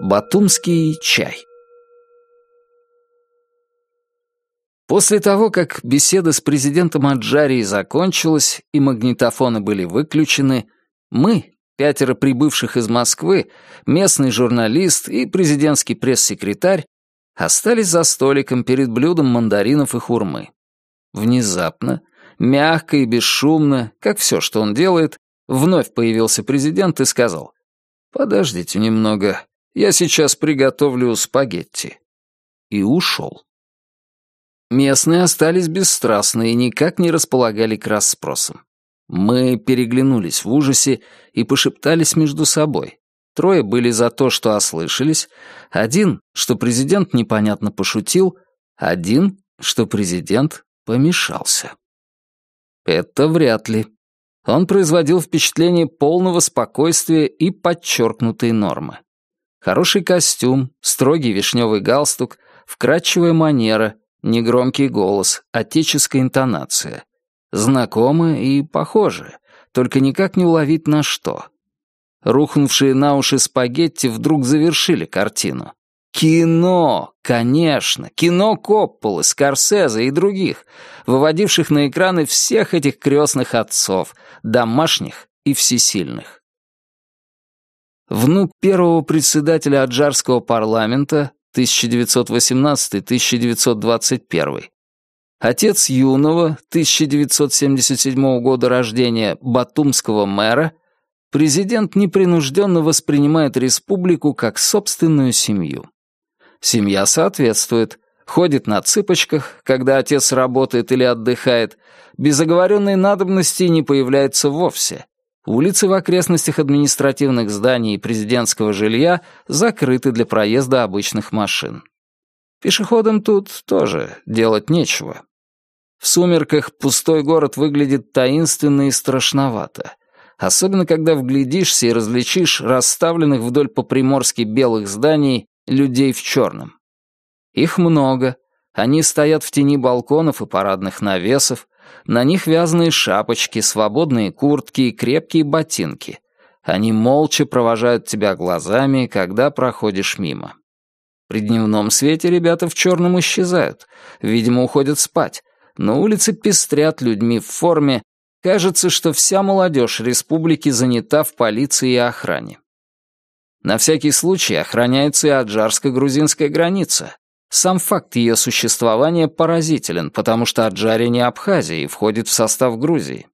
Батумский чай. После того, как беседа с президентом Аджарии закончилась и магнитофоны были выключены, мы, пятеро прибывших из Москвы, местный журналист и президентский пресс-секретарь, остались за столиком перед блюдом мандаринов и хурмы. Внезапно, мягко и бесшумно, как все, что он делает, вновь появился президент и сказал «Подождите немного, я сейчас приготовлю спагетти». И ушел. Местные остались бесстрастны и никак не располагали к расспросам. Мы переглянулись в ужасе и пошептались между собой. Трое были за то, что ослышались, один, что президент непонятно пошутил, один, что президент помешался. Это вряд ли. Он производил впечатление полного спокойствия и подчеркнутой нормы. Хороший костюм, строгий вишневый галстук, вкрадчивая манера, негромкий голос, отеческая интонация. Знакомо и похоже, только никак не уловить на что. Рухнувшие на уши спагетти вдруг завершили картину. Кино, конечно, кино Копполы, Скорсезе и других, выводивших на экраны всех этих крестных отцов, домашних и всесильных внук первого председателя Аджарского парламента 1918-1921, отец юного 1977 года рождения батумского мэра, президент непринужденно воспринимает республику как собственную семью. Семья соответствует, ходит на цыпочках, когда отец работает или отдыхает, без оговоренной надобности не появляется вовсе – Улицы в окрестностях административных зданий и президентского жилья закрыты для проезда обычных машин. Пешеходам тут тоже делать нечего. В сумерках пустой город выглядит таинственно и страшновато, особенно когда вглядишься и различишь расставленных вдоль по-приморски белых зданий людей в черном. Их много, они стоят в тени балконов и парадных навесов, на них вязаные шапочки, свободные куртки и крепкие ботинки. Они молча провожают тебя глазами, когда проходишь мимо. При дневном свете ребята в черном исчезают, видимо, уходят спать, но улицы пестрят людьми в форме, кажется, что вся молодежь республики занята в полиции и охране. На всякий случай охраняется и аджарско-грузинская граница, сам факт ее существования поразителен, потому что Аджария не Абхазия и входит в состав Грузии.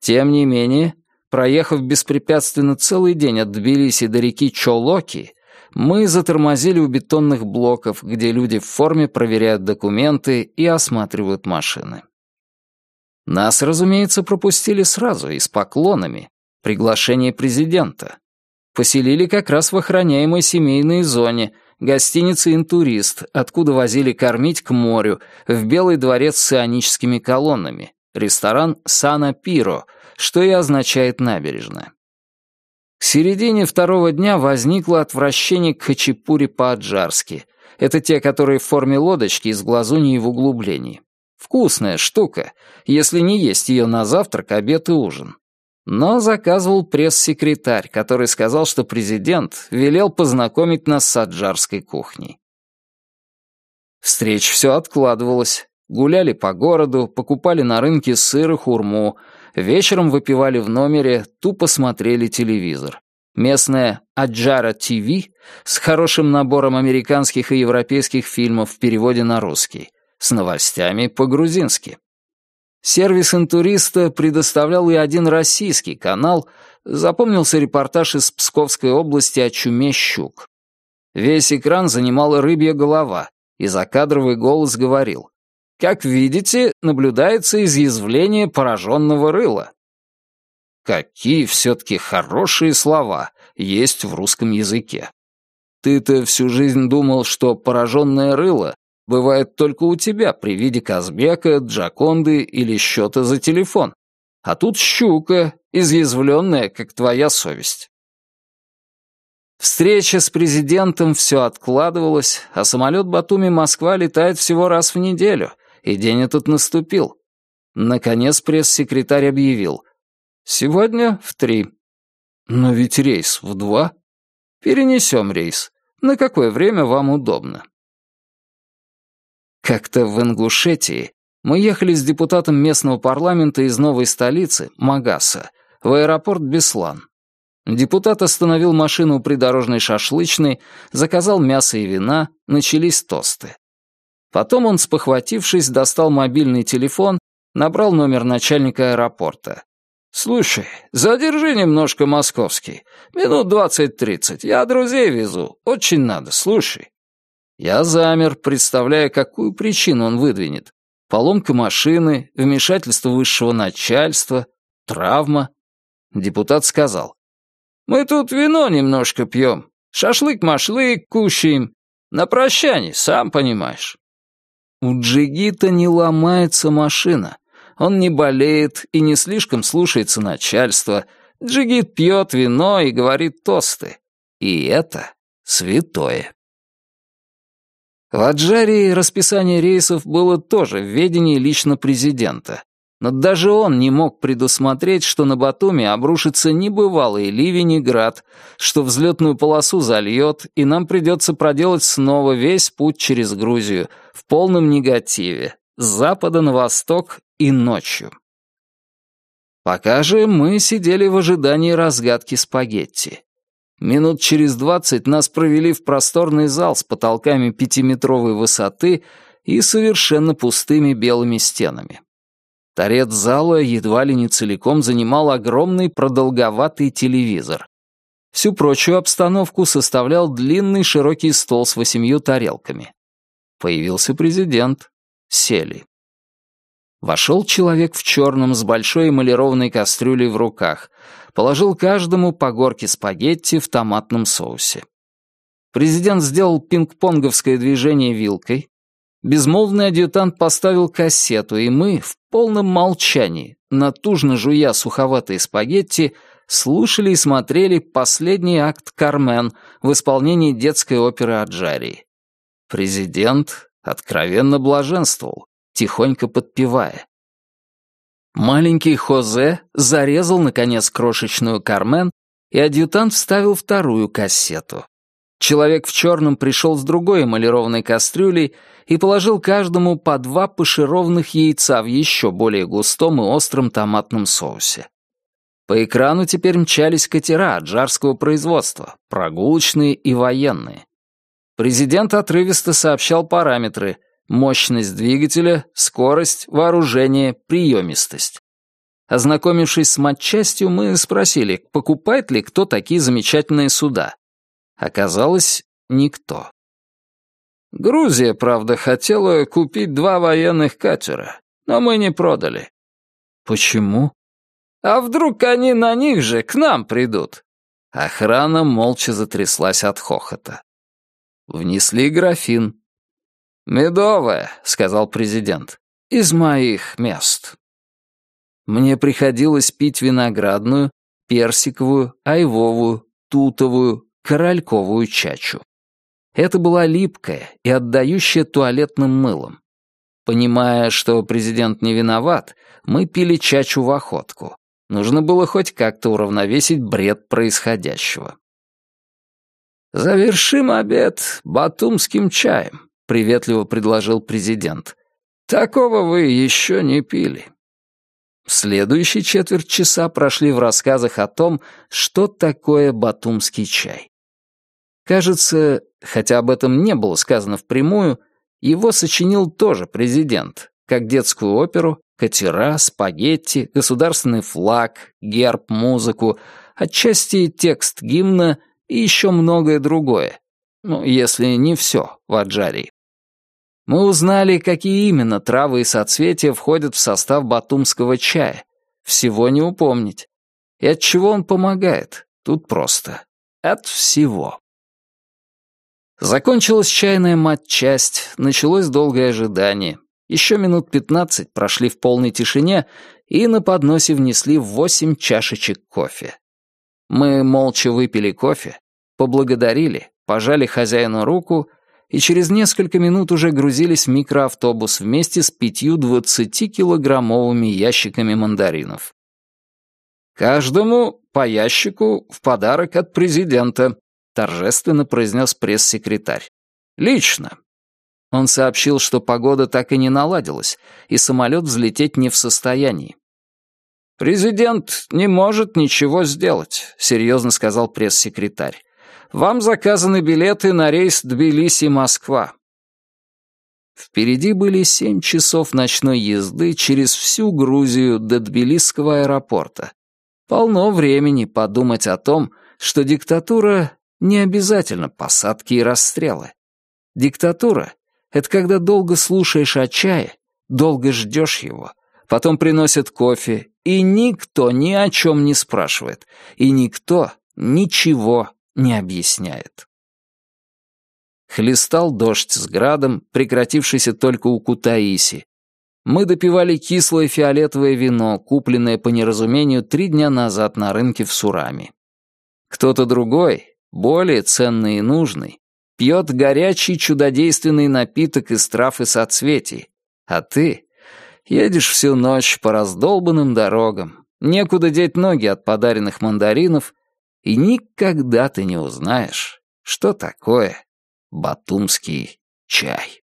Тем не менее, проехав беспрепятственно целый день от Тбилиси до реки Чолоки, мы затормозили у бетонных блоков, где люди в форме проверяют документы и осматривают машины. Нас, разумеется, пропустили сразу и с поклонами. Приглашение президента. Поселили как раз в охраняемой семейной зоне — гостиница «Интурист», откуда возили кормить к морю, в Белый дворец с ионическими колоннами, ресторан «Сана Пиро», что и означает «набережная». К середине второго дня возникло отвращение к хачапури по-аджарски. Это те, которые в форме лодочки из глазуньи в углублении. Вкусная штука, если не есть ее на завтрак, обед и ужин. Но заказывал пресс-секретарь, который сказал, что президент велел познакомить нас с аджарской кухней. Встреч все откладывалось. Гуляли по городу, покупали на рынке сыр и хурму, вечером выпивали в номере, тупо смотрели телевизор. Местная Аджара ТВ с хорошим набором американских и европейских фильмов в переводе на русский, с новостями по-грузински. Сервис интуриста предоставлял и один российский канал, запомнился репортаж из Псковской области о чуме щук. Весь экран занимала рыбья голова, и закадровый голос говорил «Как видите, наблюдается изъязвление пораженного рыла». Какие все-таки хорошие слова есть в русском языке. Ты-то всю жизнь думал, что пораженное рыло бывает только у тебя при виде Казбека, Джаконды или счета за телефон. А тут щука, изъязвленная, как твоя совесть. Встреча с президентом все откладывалась, а самолет Батуми-Москва летает всего раз в неделю, и день этот наступил. Наконец пресс-секретарь объявил. «Сегодня в три». «Но ведь рейс в два». Перенесем рейс. На какое время вам удобно?» Как-то в Ингушетии мы ехали с депутатом местного парламента из новой столицы, Магаса, в аэропорт Беслан. Депутат остановил машину у придорожной шашлычной, заказал мясо и вина, начались тосты. Потом он, спохватившись, достал мобильный телефон, набрал номер начальника аэропорта. «Слушай, задержи немножко московский. Минут двадцать-тридцать. Я друзей везу. Очень надо, слушай». Я замер, представляя, какую причину он выдвинет. Поломка машины, вмешательство высшего начальства, травма. Депутат сказал. «Мы тут вино немножко пьем. Шашлык-машлык кушаем. На прощание, сам понимаешь». У Джигита не ломается машина. Он не болеет и не слишком слушается начальства. Джигит пьет вино и говорит тосты. И это святое. В Аджарии расписание рейсов было тоже в ведении лично президента. Но даже он не мог предусмотреть, что на Батуми обрушится небывалый ливень и град, что взлетную полосу зальет, и нам придется проделать снова весь путь через Грузию в полном негативе, с запада на восток и ночью. Пока же мы сидели в ожидании разгадки спагетти. Минут через двадцать нас провели в просторный зал с потолками пятиметровой высоты и совершенно пустыми белыми стенами. Торец зала едва ли не целиком занимал огромный продолговатый телевизор. Всю прочую обстановку составлял длинный широкий стол с восемью тарелками. Появился президент. Сели. Вошел человек в черном с большой эмалированной кастрюлей в руках, положил каждому по горке спагетти в томатном соусе. Президент сделал пинг-понговское движение вилкой. Безмолвный адъютант поставил кассету, и мы, в полном молчании, натужно жуя суховатые спагетти, слушали и смотрели последний акт «Кармен» в исполнении детской оперы Аджарии. Президент откровенно блаженствовал тихонько подпевая. Маленький Хозе зарезал, наконец, крошечную Кармен, и адъютант вставил вторую кассету. Человек в черном пришел с другой эмалированной кастрюлей и положил каждому по два пашированных яйца в еще более густом и остром томатном соусе. По экрану теперь мчались катера аджарского производства, прогулочные и военные. Президент отрывисто сообщал параметры, мощность двигателя, скорость, вооружение, приемистость. Ознакомившись с матчастью, мы спросили, покупает ли кто такие замечательные суда. Оказалось, никто. Грузия, правда, хотела купить два военных катера, но мы не продали. Почему? А вдруг они на них же к нам придут? Охрана молча затряслась от хохота. Внесли графин, «Медовая», — сказал президент, — «из моих мест». Мне приходилось пить виноградную, персиковую, айвовую, тутовую, корольковую чачу. Это была липкая и отдающая туалетным мылом. Понимая, что президент не виноват, мы пили чачу в охотку. Нужно было хоть как-то уравновесить бред происходящего. «Завершим обед батумским чаем», приветливо предложил президент. «Такого вы еще не пили». Следующие четверть часа прошли в рассказах о том, что такое батумский чай. Кажется, хотя об этом не было сказано впрямую, его сочинил тоже президент, как детскую оперу, катера, спагетти, государственный флаг, герб, музыку, отчасти текст гимна и еще многое другое. Ну, если не все в Аджарии. Мы узнали, какие именно травы и соцветия входят в состав батумского чая. Всего не упомнить. И от чего он помогает? Тут просто. От всего. Закончилась чайная мать-часть, началось долгое ожидание. Еще минут пятнадцать прошли в полной тишине, и на подносе внесли восемь чашечек кофе. Мы молча выпили кофе, поблагодарили, пожали хозяину руку и через несколько минут уже грузились в микроавтобус вместе с пятью двадцатикилограммовыми ящиками мандаринов. «Каждому по ящику в подарок от президента», торжественно произнес пресс-секретарь. «Лично». Он сообщил, что погода так и не наладилась, и самолет взлететь не в состоянии. «Президент не может ничего сделать», — серьезно сказал пресс-секретарь. «Вам заказаны билеты на рейс Тбилиси-Москва». Впереди были семь часов ночной езды через всю Грузию до Тбилисского аэропорта. Полно времени подумать о том, что диктатура не обязательно посадки и расстрелы. Диктатура — это когда долго слушаешь о чае, долго ждешь его, потом приносят кофе, и никто ни о чем не спрашивает, и никто ничего не объясняет. Хлестал дождь с градом, прекратившийся только у Кутаиси. Мы допивали кислое фиолетовое вино, купленное по неразумению три дня назад на рынке в Сурами. Кто-то другой, более ценный и нужный, пьет горячий чудодейственный напиток из трав и соцветий, а ты едешь всю ночь по раздолбанным дорогам, некуда деть ноги от подаренных мандаринов, и никогда ты не узнаешь, что такое батумский чай.